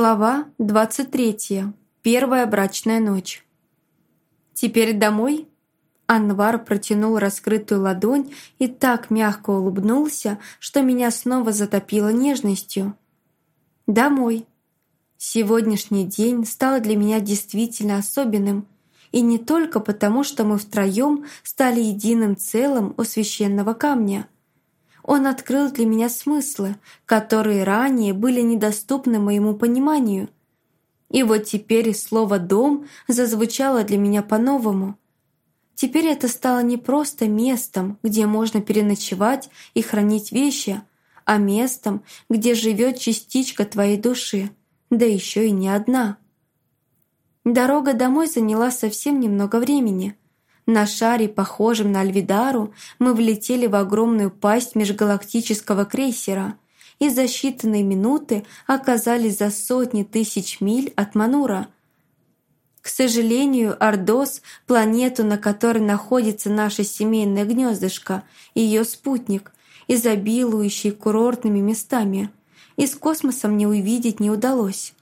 Глава 23. Первая брачная ночь. «Теперь домой?» Анвар протянул раскрытую ладонь и так мягко улыбнулся, что меня снова затопило нежностью. «Домой». Сегодняшний день стал для меня действительно особенным, и не только потому, что мы втроем стали единым целым у священного камня – он открыл для меня смыслы, которые ранее были недоступны моему пониманию. И вот теперь слово «дом» зазвучало для меня по-новому. Теперь это стало не просто местом, где можно переночевать и хранить вещи, а местом, где живет частичка твоей души, да еще и не одна. Дорога домой заняла совсем немного времени – на шаре, похожем на Альвидару, мы влетели в огромную пасть межгалактического крейсера и за считанные минуты оказались за сотни тысяч миль от Манура. К сожалению, Ордос, планету, на которой находится наше семейное гнездышко, ее спутник, изобилующий курортными местами, из космоса мне увидеть не удалось.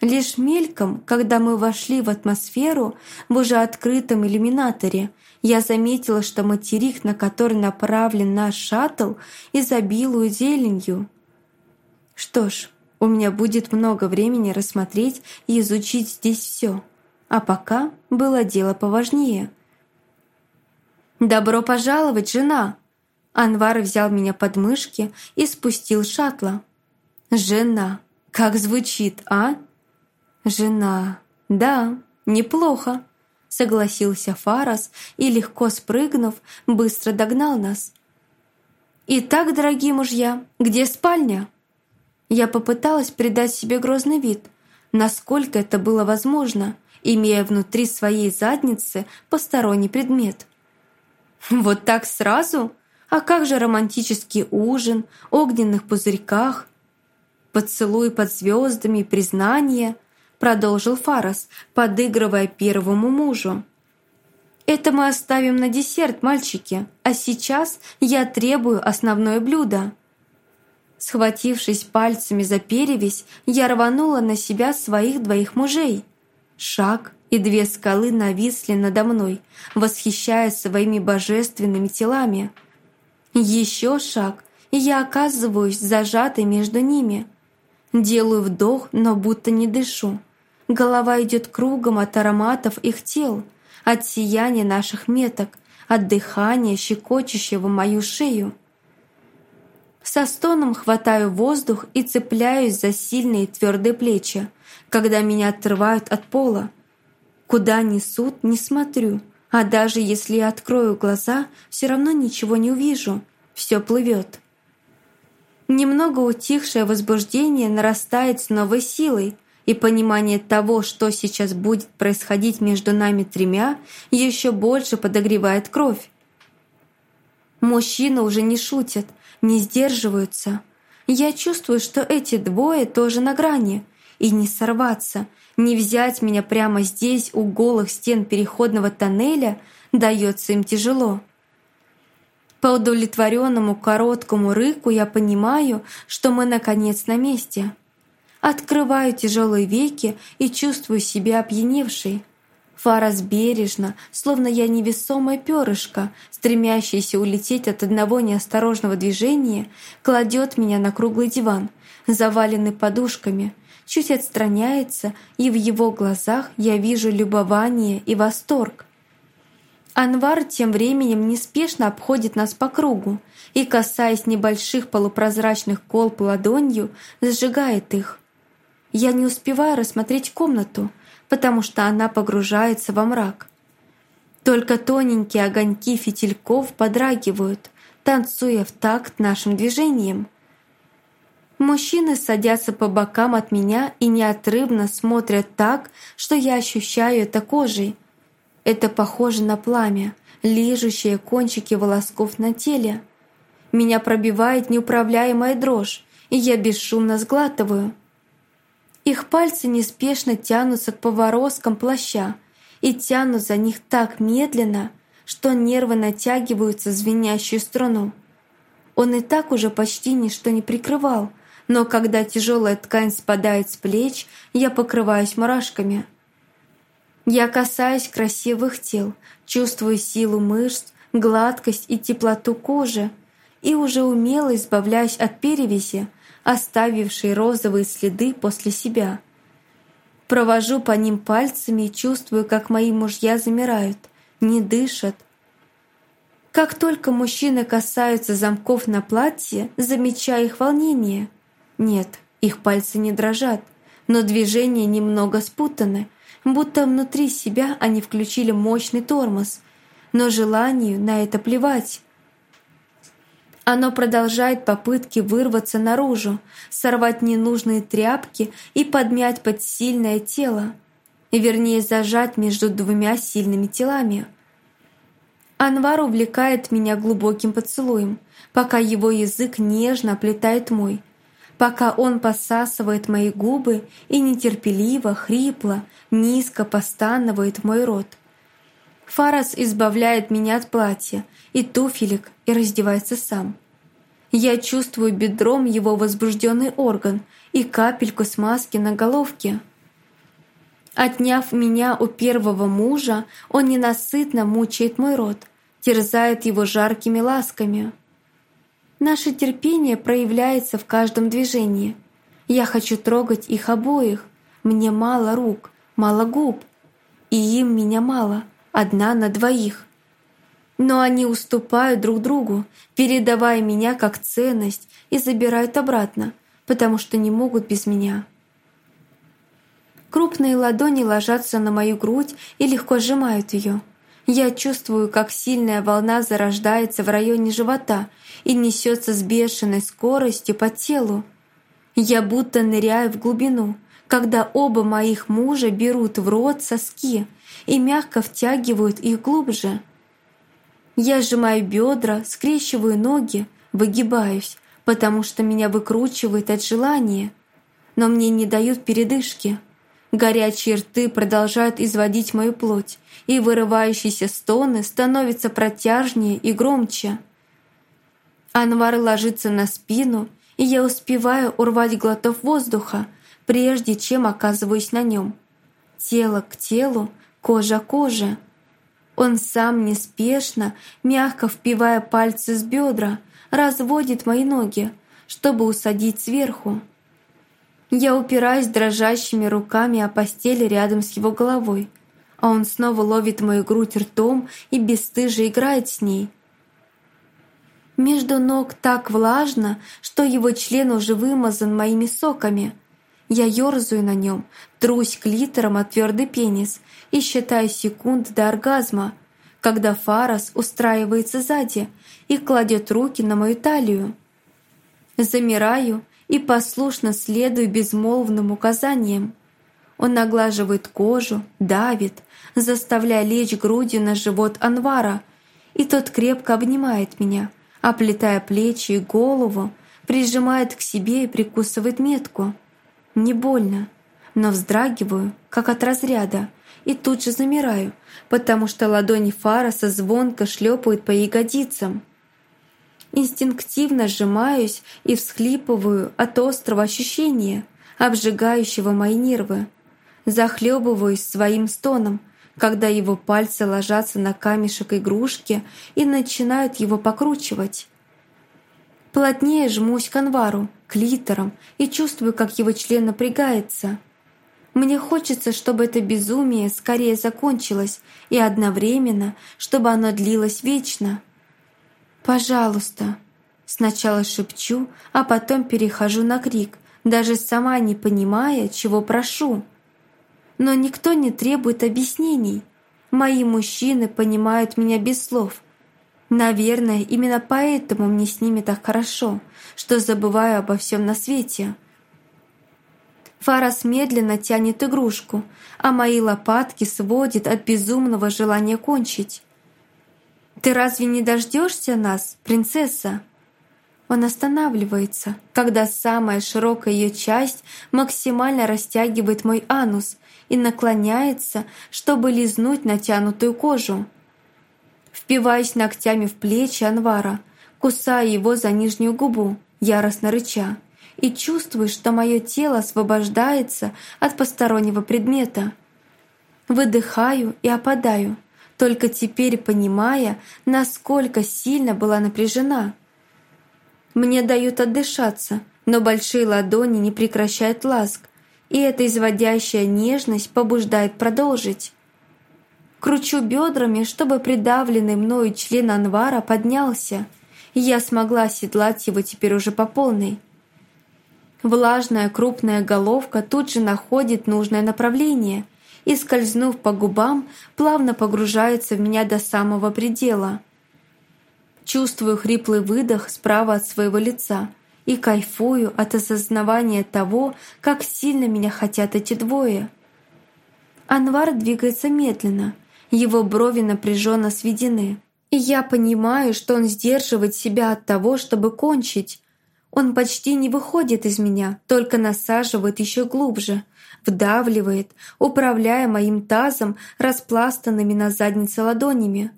Лишь мельком, когда мы вошли в атмосферу в уже открытом иллюминаторе, я заметила, что материк, на который направлен наш шаттл, изобилует зеленью. Что ж, у меня будет много времени рассмотреть и изучить здесь все. А пока было дело поважнее. «Добро пожаловать, жена!» Анвар взял меня под мышки и спустил шаттла. «Жена! Как звучит, а?» «Жена. Да, неплохо», — согласился Фарас и, легко спрыгнув, быстро догнал нас. «Итак, дорогие мужья, где спальня?» Я попыталась придать себе грозный вид, насколько это было возможно, имея внутри своей задницы посторонний предмет. «Вот так сразу? А как же романтический ужин, огненных пузырьках?» поцелуй под звездами признание, продолжил Фарас, подыгрывая первому мужу. «Это мы оставим на десерт, мальчики, а сейчас я требую основное блюдо». Схватившись пальцами за перевязь, я рванула на себя своих двоих мужей. Шаг, и две скалы нависли надо мной, восхищая своими божественными телами. Еще шаг, и я оказываюсь зажатой между ними. Делаю вдох, но будто не дышу. Голова идет кругом от ароматов их тел, от сияния наших меток, от дыхания, щекочущего мою шею. Со стоном хватаю воздух и цепляюсь за сильные твердые плечи, когда меня отрывают от пола. Куда несут, не смотрю, а даже если я открою глаза, все равно ничего не увижу, все плывет. Немного утихшее возбуждение нарастает с новой силой, и понимание того, что сейчас будет происходить между нами тремя, еще больше подогревает кровь. Мужчины уже не шутят, не сдерживаются. Я чувствую, что эти двое тоже на грани, и не сорваться, не взять меня прямо здесь у голых стен переходного тоннеля дается им тяжело. По удовлетворенному короткому рыку я понимаю, что мы наконец на месте — Открываю тяжелые веки и чувствую себя опьяневшей. Фарас бережно, словно я невесомое перышко, стремящееся улететь от одного неосторожного движения, кладет меня на круглый диван, заваленный подушками, чуть отстраняется, и в его глазах я вижу любование и восторг. Анвар тем временем неспешно обходит нас по кругу и, касаясь небольших полупрозрачных колб ладонью, сжигает их. Я не успеваю рассмотреть комнату, потому что она погружается во мрак. Только тоненькие огоньки фитильков подрагивают, танцуя в такт нашим движением. Мужчины садятся по бокам от меня и неотрывно смотрят так, что я ощущаю это кожей. Это похоже на пламя, лижущее кончики волосков на теле. Меня пробивает неуправляемая дрожь, и я бесшумно сглатываю – их пальцы неспешно тянутся к повороскам плаща и тянут за них так медленно, что нервы натягиваются звенящую струну. Он и так уже почти ничто не прикрывал, но когда тяжелая ткань спадает с плеч, я покрываюсь мурашками. Я касаюсь красивых тел, чувствую силу мышц, гладкость и теплоту кожи и уже умело избавляюсь от перевеси, оставившей розовые следы после себя. Провожу по ним пальцами и чувствую, как мои мужья замирают, не дышат. Как только мужчины касаются замков на платье, замечаю их волнение. Нет, их пальцы не дрожат, но движения немного спутаны, будто внутри себя они включили мощный тормоз, но желанию на это плевать. Оно продолжает попытки вырваться наружу, сорвать ненужные тряпки и подмять под сильное тело, вернее зажать между двумя сильными телами. Анвар увлекает меня глубоким поцелуем, пока его язык нежно оплетает мой, пока он посасывает мои губы и нетерпеливо, хрипло, низко постанывает мой рот. Фарас избавляет меня от платья и туфелек и раздевается сам. Я чувствую бедром его возбужденный орган и капельку смазки на головке. Отняв меня у первого мужа, он ненасытно мучает мой рот, терзает его жаркими ласками. Наше терпение проявляется в каждом движении. Я хочу трогать их обоих. Мне мало рук, мало губ. И им меня мало, одна на двоих. Но они уступают друг другу, передавая меня как ценность и забирают обратно, потому что не могут без меня. Крупные ладони ложатся на мою грудь и легко сжимают ее. Я чувствую, как сильная волна зарождается в районе живота и несется с бешеной скоростью по телу. Я будто ныряю в глубину, когда оба моих мужа берут в рот соски и мягко втягивают их глубже. Я сжимаю бедра, скрещиваю ноги, выгибаюсь, потому что меня выкручивает от желания, но мне не дают передышки. Горячие рты продолжают изводить мою плоть, и вырывающиеся стоны становятся протяжнее и громче. Анвар ложится на спину, и я успеваю урвать глотов воздуха, прежде чем оказываюсь на нем. Тело к телу, кожа к коже. Он сам неспешно, мягко впивая пальцы с бедра, разводит мои ноги, чтобы усадить сверху. Я упираюсь дрожащими руками о постели рядом с его головой, а он снова ловит мою грудь ртом и бесстыже играет с ней. Между ног так влажно, что его член уже вымазан моими соками. Я ёрзаю на нем, трусь клитором от твердый пенис и считаю секунд до оргазма, когда Фарас устраивается сзади и кладет руки на мою талию. Замираю и послушно следую безмолвным указаниям. Он наглаживает кожу, давит, заставляя лечь грудью на живот Анвара, и тот крепко обнимает меня, оплетая плечи и голову, прижимает к себе и прикусывает метку. Не больно, но вздрагиваю, как от разряда, и тут же замираю, потому что ладони Фараса звонко шлепают по ягодицам. Инстинктивно сжимаюсь и всхлипываю от острого ощущения, обжигающего мои нервы. Захлебываюсь своим стоном, когда его пальцы ложатся на камешек игрушки и начинают его покручивать. Плотнее жмусь к анвару, клитором, и чувствую, как его член напрягается. Мне хочется, чтобы это безумие скорее закончилось, и одновременно, чтобы оно длилось вечно. «Пожалуйста!» Сначала шепчу, а потом перехожу на крик, даже сама не понимая, чего прошу. Но никто не требует объяснений. Мои мужчины понимают меня без слов. Наверное, именно поэтому мне с ними так хорошо, что забываю обо всем на свете. Фарас медленно тянет игрушку, а мои лопатки сводит от безумного желания кончить. «Ты разве не дождешься нас, принцесса?» Он останавливается, когда самая широкая ее часть максимально растягивает мой анус и наклоняется, чтобы лизнуть натянутую кожу. Впиваюсь ногтями в плечи Анвара, кусая его за нижнюю губу, яростно рыча, и чувствую, что мое тело освобождается от постороннего предмета. Выдыхаю и опадаю, только теперь понимая, насколько сильно была напряжена. Мне дают отдышаться, но большие ладони не прекращают ласк, и эта изводящая нежность побуждает продолжить. Кручу бедрами, чтобы придавленный мною член Анвара поднялся, и я смогла оседлать его теперь уже по полной. Влажная крупная головка тут же находит нужное направление и, скользнув по губам, плавно погружается в меня до самого предела. Чувствую хриплый выдох справа от своего лица и кайфую от осознавания того, как сильно меня хотят эти двое. Анвар двигается медленно, его брови напряженно сведены. И я понимаю, что он сдерживает себя от того, чтобы кончить. Он почти не выходит из меня, только насаживает еще глубже, вдавливает, управляя моим тазом, распластанными на заднице ладонями.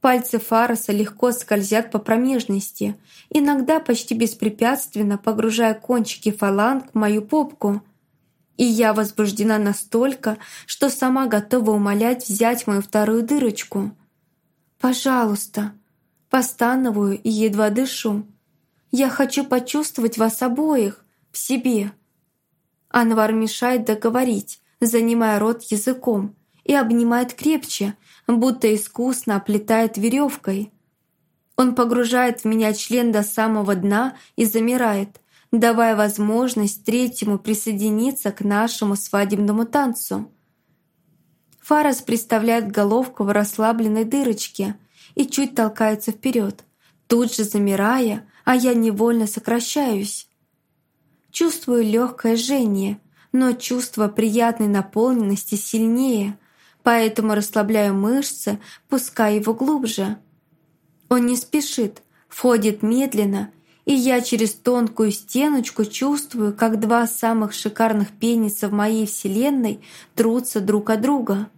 Пальцы Фараса легко скользят по промежности, иногда почти беспрепятственно погружая кончики фаланг в мою попку. И я возбуждена настолько, что сама готова умолять взять мою вторую дырочку. «Пожалуйста!» Постановую и едва дышу. «Я хочу почувствовать вас обоих в себе!» Анвар мешает договорить, занимая рот языком, и обнимает крепче, будто искусно оплетает веревкой. Он погружает в меня член до самого дна и замирает, давая возможность третьему присоединиться к нашему свадебному танцу. Фарас представляет головку в расслабленной дырочке и чуть толкается вперед, тут же замирая, а я невольно сокращаюсь. Чувствую легкое жжение, но чувство приятной наполненности сильнее, поэтому расслабляю мышцы, пуская его глубже. Он не спешит, входит медленно, и я через тонкую стеночку чувствую, как два самых шикарных пениса в моей вселенной трутся друг от друга.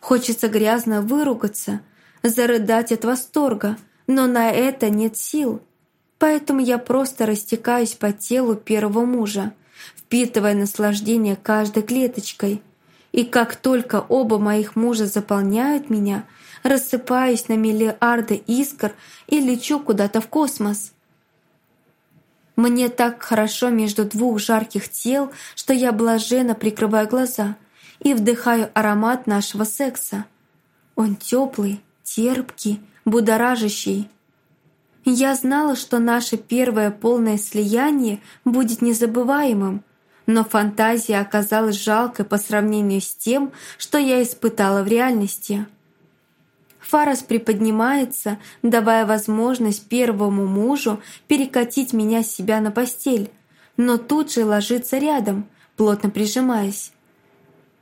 Хочется грязно выругаться, зарыдать от восторга, но на это нет сил. Поэтому я просто растекаюсь по телу первого мужа, впитывая наслаждение каждой клеточкой. И как только оба моих мужа заполняют меня, рассыпаюсь на миллиарды искр и лечу куда-то в космос. Мне так хорошо между двух жарких тел, что я блаженно прикрываю глаза и вдыхаю аромат нашего секса. Он теплый, терпкий, будоражащий. Я знала, что наше первое полное слияние будет незабываемым, но фантазия оказалась жалкой по сравнению с тем, что я испытала в реальности. Фарас приподнимается, давая возможность первому мужу перекатить меня себя на постель, но тут же ложится рядом, плотно прижимаясь.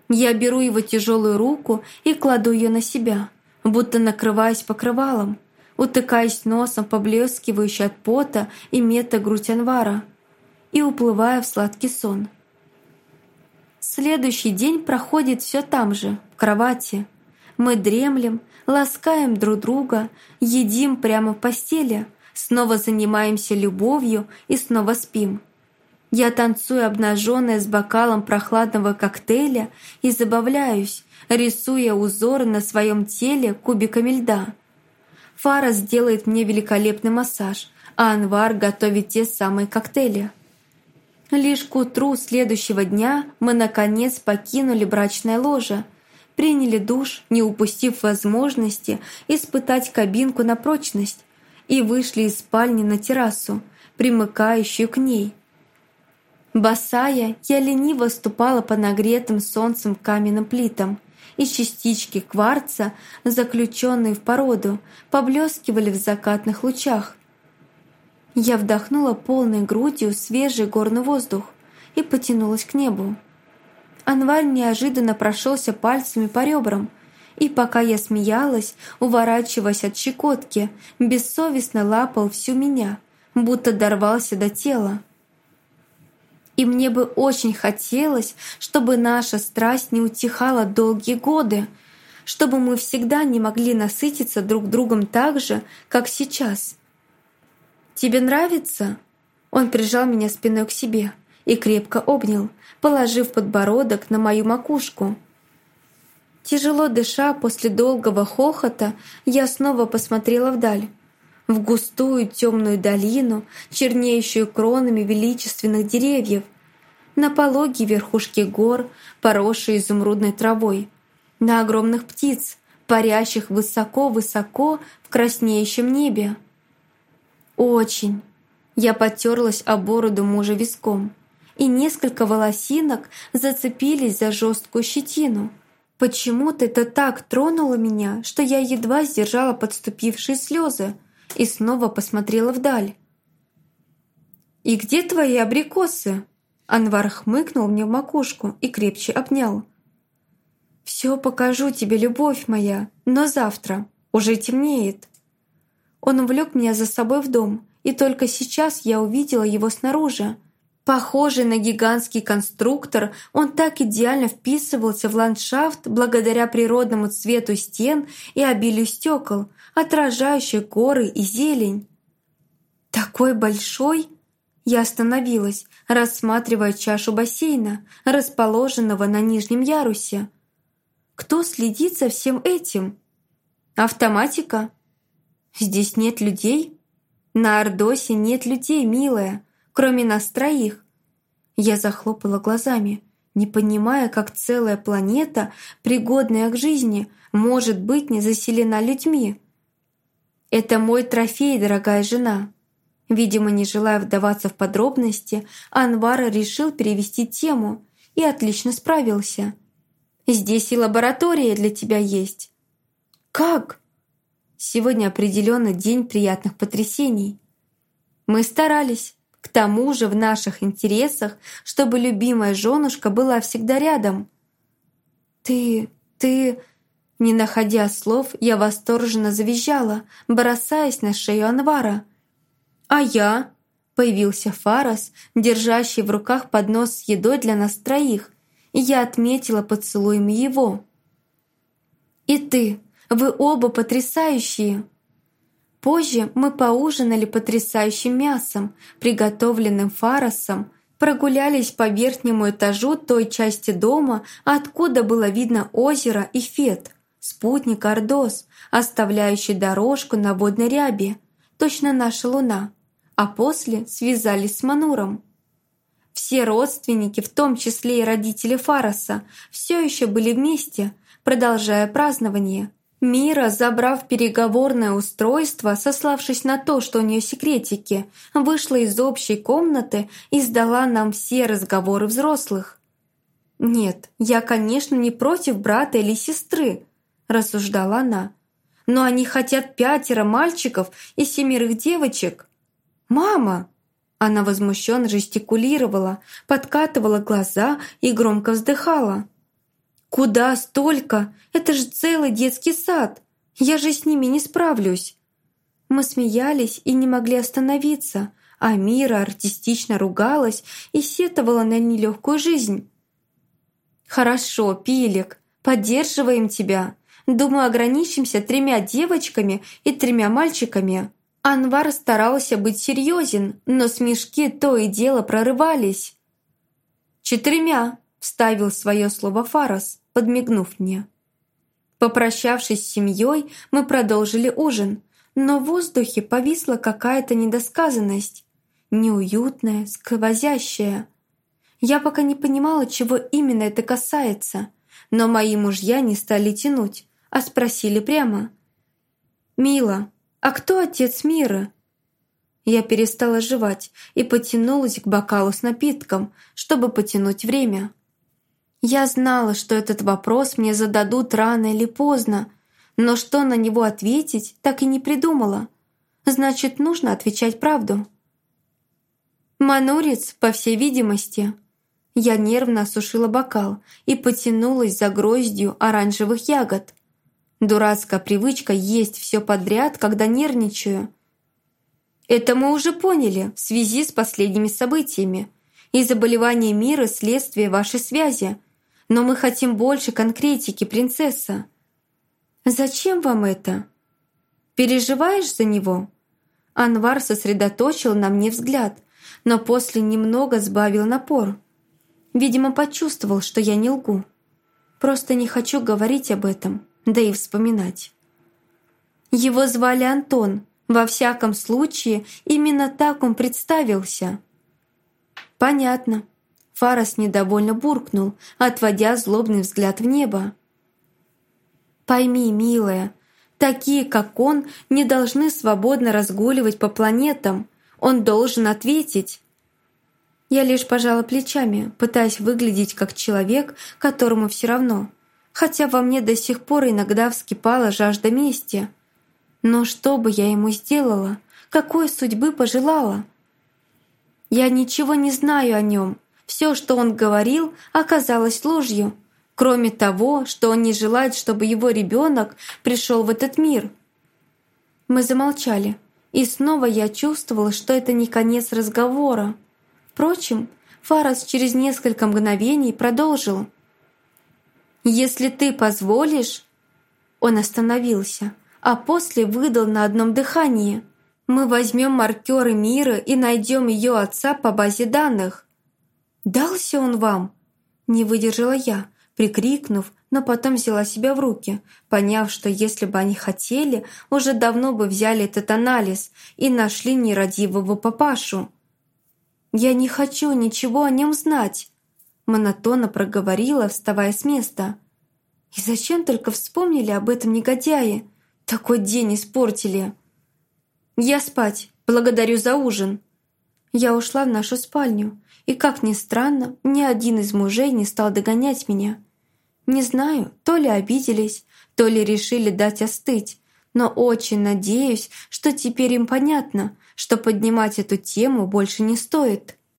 Я беру его тяжелую руку и кладу ее на себя, будто накрываясь покрывалом, утыкаясь носом поблескивающий от пота и мета грудь Анвара и уплывая в сладкий сон. Следующий день проходит все там же, в кровати. Мы дремлем, ласкаем друг друга, едим прямо в постели, снова занимаемся любовью и снова спим. Я танцую обнаженная с бокалом прохладного коктейля и забавляюсь, рисуя узоры на своем теле кубиками льда. Фара сделает мне великолепный массаж, а Анвар готовит те самые коктейли. Лишь к утру следующего дня мы наконец покинули брачное ложе – приняли душ, не упустив возможности испытать кабинку на прочность, и вышли из спальни на террасу, примыкающую к ней. Босая, я лениво ступала по нагретым солнцем каменным плитам, и частички кварца, заключенные в породу, поблескивали в закатных лучах. Я вдохнула полной грудью свежий горный воздух и потянулась к небу. Анвар неожиданно прошелся пальцами по ребрам, и пока я смеялась, уворачиваясь от щекотки, бессовестно лапал всю меня, будто дорвался до тела. И мне бы очень хотелось, чтобы наша страсть не утихала долгие годы, чтобы мы всегда не могли насытиться друг другом так же, как сейчас. «Тебе нравится?» Он прижал меня спиной к себе и крепко обнял, положив подбородок на мою макушку. Тяжело дыша после долгого хохота, я снова посмотрела вдаль. В густую темную долину, чернеющую кронами величественных деревьев, на пологие верхушки гор, поросшие изумрудной травой, на огромных птиц, парящих высоко-высоко в краснеющем небе. Очень. Я потерлась о бороду мужа виском, и несколько волосинок зацепились за жесткую щетину. Почему-то это так тронуло меня, что я едва сдержала подступившие слезы и снова посмотрела вдаль. «И где твои абрикосы?» Анвар хмыкнул мне в макушку и крепче обнял. «Все покажу тебе, любовь моя, но завтра. Уже темнеет». Он увлек меня за собой в дом, и только сейчас я увидела его снаружи. Похожий на гигантский конструктор, он так идеально вписывался в ландшафт благодаря природному цвету стен и обилию стекол, отражающих горы и зелень. «Такой большой!» Я остановилась, рассматривая чашу бассейна, расположенного на нижнем ярусе. Кто следит за всем этим? Автоматика? Здесь нет людей? На Ордосе нет людей, милая, кроме нас троих. Я захлопала глазами, не понимая, как целая планета, пригодная к жизни, может быть не заселена людьми. Это мой трофей, дорогая жена. Видимо, не желая вдаваться в подробности, Анвар решил перевести тему и отлично справился. «Здесь и лаборатория для тебя есть». «Как?» «Сегодня определенно день приятных потрясений». «Мы старались. Тому же в наших интересах, чтобы любимая женушка была всегда рядом». «Ты... ты...» Не находя слов, я восторженно завизжала, бросаясь на шею Анвара – «А я?» Появился Фарас, держащий в руках поднос с едой для нас троих, и я отметила поцелуем его. «И ты, вы оба потрясающие!» Позже мы поужинали потрясающим мясом, приготовленным Фарасом, прогулялись по верхнему этажу той части дома, откуда было видно озеро и Фет, спутник Ордос, оставляющий дорожку на водной рябе, точно наша луна а после связались с Мануром. Все родственники, в том числе и родители Фараса, все еще были вместе, продолжая празднование. Мира, забрав переговорное устройство, сославшись на то, что у нее секретики, вышла из общей комнаты и сдала нам все разговоры взрослых. «Нет, я, конечно, не против брата или сестры», – рассуждала она. «Но они хотят пятеро мальчиков и семерых девочек». «Мама!» Она возмущенно жестикулировала, подкатывала глаза и громко вздыхала. «Куда столько? Это же целый детский сад! Я же с ними не справлюсь!» Мы смеялись и не могли остановиться, а Мира артистично ругалась и сетовала на нелегкую жизнь. «Хорошо, Пилик, поддерживаем тебя. Думаю, ограничимся тремя девочками и тремя мальчиками. Анвар старался быть серьезен, но смешки то и дело прорывались. «Четырьмя», — вставил свое слово Фарас, подмигнув мне. Попрощавшись с семьей, мы продолжили ужин, но в воздухе повисла какая-то недосказанность, неуютная, сквозящая. Я пока не понимала, чего именно это касается, но мои мужья не стали тянуть, а спросили прямо. «Мила, «А кто отец мира?» Я перестала жевать и потянулась к бокалу с напитком, чтобы потянуть время. Я знала, что этот вопрос мне зададут рано или поздно, но что на него ответить, так и не придумала. Значит, нужно отвечать правду. «Манурец, по всей видимости». Я нервно осушила бокал и потянулась за гроздью оранжевых ягод. Дурацкая привычка есть все подряд, когда нервничаю. Это мы уже поняли в связи с последними событиями. И заболевание мира – следствие вашей связи. Но мы хотим больше конкретики, принцесса. Зачем вам это? Переживаешь за него? Анвар сосредоточил на мне взгляд, но после немного сбавил напор. Видимо, почувствовал, что я не лгу. Просто не хочу говорить об этом, да и вспоминать. Его звали Антон. Во всяком случае, именно так он представился. Понятно. Фарас недовольно буркнул, отводя злобный взгляд в небо. «Пойми, милая, такие, как он, не должны свободно разгуливать по планетам. Он должен ответить». Я лишь пожала плечами, пытаясь выглядеть как человек, которому все равно, хотя во мне до сих пор иногда вскипала жажда мести. Но что бы я ему сделала? Какой судьбы пожелала? Я ничего не знаю о нем. Все, что он говорил, оказалось ложью. Кроме того, что он не желает, чтобы его ребенок пришел в этот мир. Мы замолчали, и снова я чувствовала, что это не конец разговора. Впрочем, Фарас через несколько мгновений продолжил. «Если ты позволишь...» Он остановился, а после выдал на одном дыхании. «Мы возьмем маркеры мира и найдем ее отца по базе данных». «Дался он вам?» Не выдержала я, прикрикнув, но потом взяла себя в руки, поняв, что если бы они хотели, уже давно бы взяли этот анализ и нашли нерадивого папашу. «Я не хочу ничего о нем знать», монотонно проговорила, вставая с места. «И зачем только вспомнили об этом негодяе? Такой день испортили!» «Я спать. Благодарю за ужин». Я ушла в нашу спальню, и, как ни странно, ни один из мужей не стал догонять меня. Не знаю, то ли обиделись, то ли решили дать остыть, но очень надеюсь, что теперь им понятно, что поднимать эту тему больше не стоит.